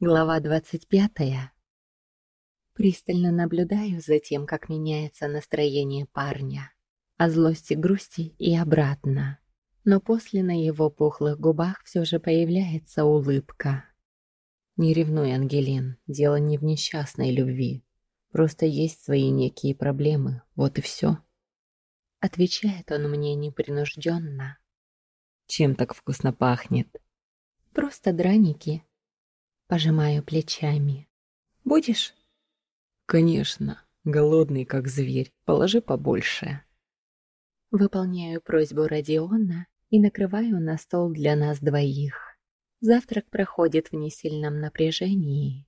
Глава 25. Пристально наблюдаю за тем, как меняется настроение парня. От злости грусти и обратно. Но после на его пухлых губах все же появляется улыбка. Не ревнуй, Ангелин, дело не в несчастной любви. Просто есть свои некие проблемы, вот и все. Отвечает он мне непринужденно. Чем так вкусно пахнет? Просто драники, Пожимаю плечами. «Будешь?» «Конечно. Голодный, как зверь. Положи побольше». Выполняю просьбу Родиона и накрываю на стол для нас двоих. Завтрак проходит в несильном напряжении.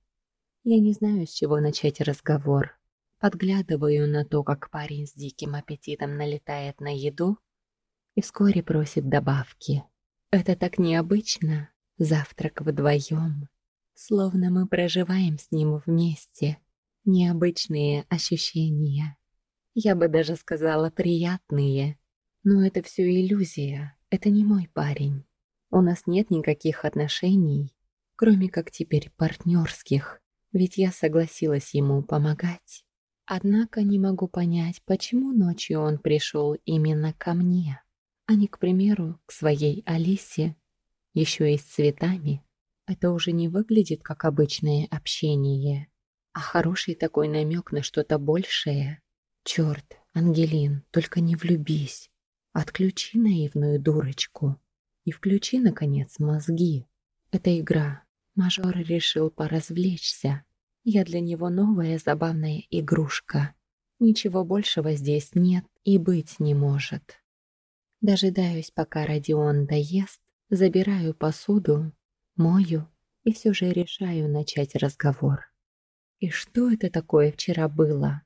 Я не знаю, с чего начать разговор. Подглядываю на то, как парень с диким аппетитом налетает на еду и вскоре просит добавки. Это так необычно. Завтрак вдвоем. Словно мы проживаем с ним вместе. Необычные ощущения. Я бы даже сказала приятные. Но это все иллюзия. Это не мой парень. У нас нет никаких отношений, кроме как теперь партнерских. Ведь я согласилась ему помогать. Однако не могу понять, почему ночью он пришел именно ко мне, а не, к примеру, к своей Алисе, еще и с цветами. Это уже не выглядит как обычное общение, а хороший такой намек на что-то большее. Черт, Ангелин, только не влюбись. Отключи наивную дурочку и включи, наконец, мозги. Это игра. Мажор решил поразвлечься. Я для него новая забавная игрушка. Ничего большего здесь нет и быть не может. Дожидаюсь, пока Родион доест, забираю посуду мою и все же решаю начать разговор. «И что это такое вчера было?»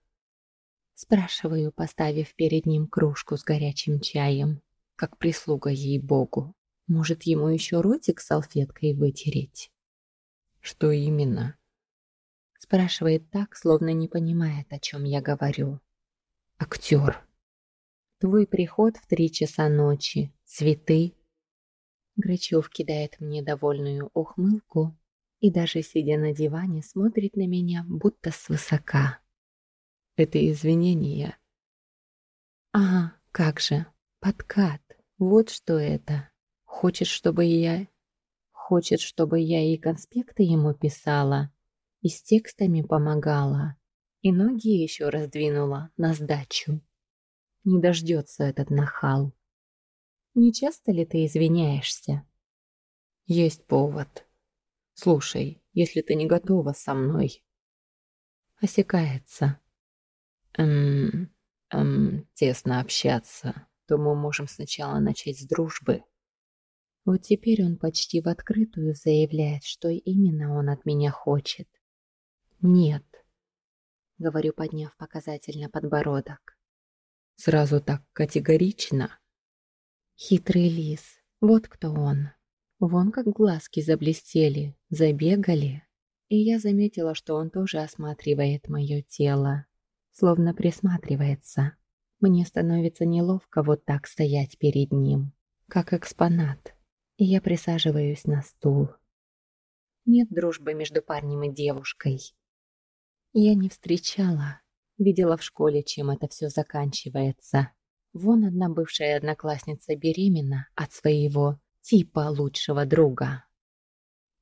Спрашиваю, поставив перед ним кружку с горячим чаем, как прислуга ей-богу. Может, ему еще ротик салфеткой вытереть? «Что именно?» Спрашивает так, словно не понимает, о чем я говорю. «Актер. Твой приход в три часа ночи, цветы, Грачев кидает мне довольную ухмылку и даже сидя на диване смотрит на меня, будто свысока. Это извинения. Ага, как же. Подкат. Вот что это. Хочет, чтобы я... Хочет, чтобы я и конспекты ему писала, и с текстами помогала, и ноги еще раздвинула на сдачу. Не дождется этот нахал. Не часто ли ты извиняешься? Есть повод. Слушай, если ты не готова со мной... Осекается. Эм, эм, тесно общаться, то мы можем сначала начать с дружбы. Вот теперь он почти в открытую заявляет, что именно он от меня хочет. Нет, говорю, подняв показательно подбородок. Сразу так категорично? Хитрый лис. Вот кто он. Вон как глазки заблестели, забегали. И я заметила, что он тоже осматривает мое тело. Словно присматривается. Мне становится неловко вот так стоять перед ним. Как экспонат. И я присаживаюсь на стул. Нет дружбы между парнем и девушкой. Я не встречала. Видела в школе, чем это все заканчивается. Вон одна бывшая одноклассница беременна от своего типа лучшего друга.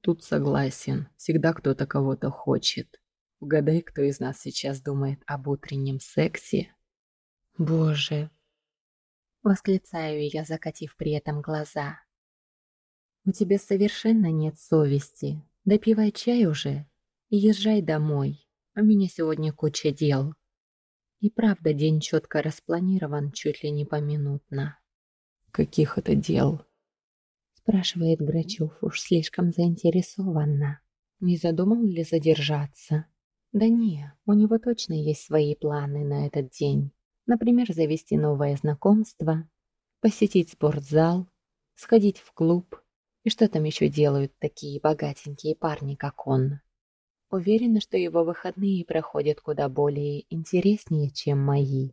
Тут согласен, всегда кто-то кого-то хочет. Угадай, кто из нас сейчас думает об утреннем сексе. Боже. Восклицаю я, закатив при этом глаза. У тебя совершенно нет совести. Допивай чай уже и езжай домой. У меня сегодня куча дел. И правда, день четко распланирован чуть ли не поминутно. «Каких это дел?» спрашивает Грачев уж слишком заинтересованно. Не задумал ли задержаться? Да не, у него точно есть свои планы на этот день. Например, завести новое знакомство, посетить спортзал, сходить в клуб. И что там еще делают такие богатенькие парни, как он? Уверена, что его выходные проходят куда более интереснее, чем мои.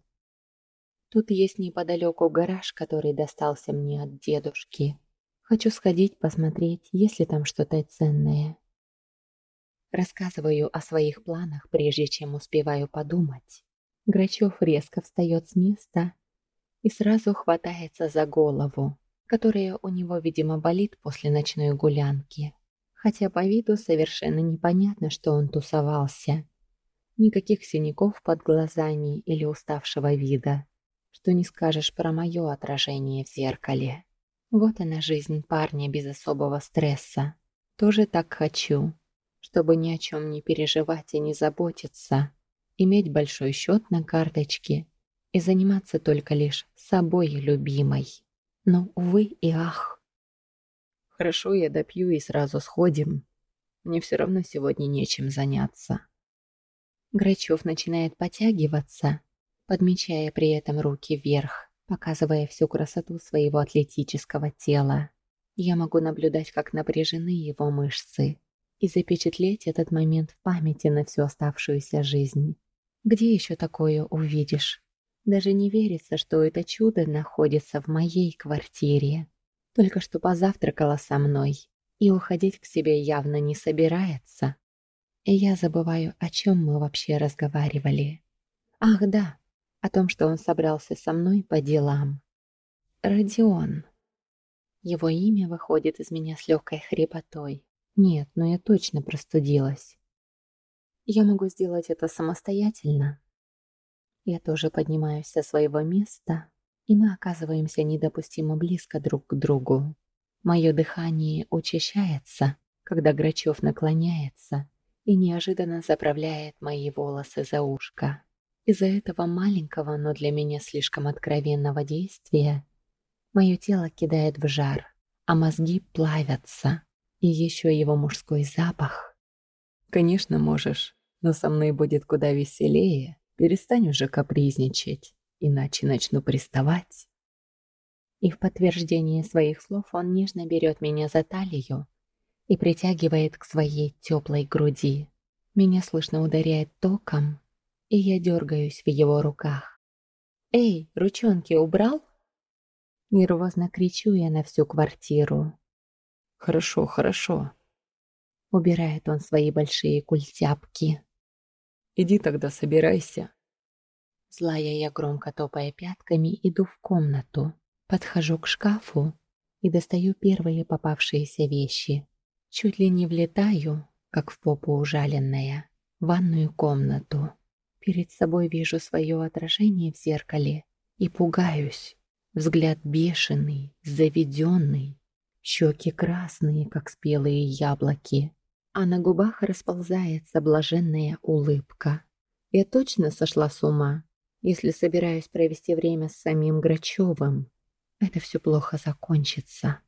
Тут есть неподалеку гараж, который достался мне от дедушки. Хочу сходить посмотреть, есть ли там что-то ценное. Рассказываю о своих планах, прежде чем успеваю подумать. Грачев резко встает с места и сразу хватается за голову, которая у него, видимо, болит после ночной гулянки. Хотя по виду совершенно непонятно, что он тусовался. Никаких синяков под глазами или уставшего вида, что не скажешь про мое отражение в зеркале. Вот она жизнь парня без особого стресса. Тоже так хочу, чтобы ни о чем не переживать и не заботиться иметь большой счет на карточке и заниматься только лишь собой любимой. Но, увы и ах. Хорошо, я допью и сразу сходим. Мне все равно сегодня нечем заняться. Грачев начинает потягиваться, подмечая при этом руки вверх, показывая всю красоту своего атлетического тела. Я могу наблюдать, как напряжены его мышцы, и запечатлеть этот момент в памяти на всю оставшуюся жизнь. Где еще такое увидишь? Даже не верится, что это чудо находится в моей квартире. Только что позавтракала со мной и уходить к себе явно не собирается. И я забываю, о чем мы вообще разговаривали. Ах да, о том, что он собрался со мной по делам. Родион. Его имя выходит из меня с легкой хрипотой. Нет, но я точно простудилась. Я могу сделать это самостоятельно. Я тоже поднимаюсь со своего места, и мы оказываемся недопустимо близко друг к другу. Мое дыхание учащается, когда Грачев наклоняется и неожиданно заправляет мои волосы за ушко. Из-за этого маленького, но для меня слишком откровенного действия мое тело кидает в жар, а мозги плавятся, и еще его мужской запах. «Конечно можешь», но со мной будет куда веселее. Перестань уже капризничать, иначе начну приставать. И в подтверждение своих слов он нежно берет меня за талию и притягивает к своей теплой груди. Меня слышно ударяет током, и я дергаюсь в его руках. «Эй, ручонки убрал?» Нервозно кричу я на всю квартиру. «Хорошо, хорошо», — убирает он свои большие культяпки. Иди тогда собирайся. Злая я, громко топая пятками, иду в комнату. Подхожу к шкафу и достаю первые попавшиеся вещи. Чуть ли не влетаю, как в попу ужаленная, в ванную комнату. Перед собой вижу свое отражение в зеркале и пугаюсь. Взгляд бешеный, заведенный, щеки красные, как спелые яблоки а на губах расползается блаженная улыбка. Я точно сошла с ума, если собираюсь провести время с самим Грачевым. Это все плохо закончится.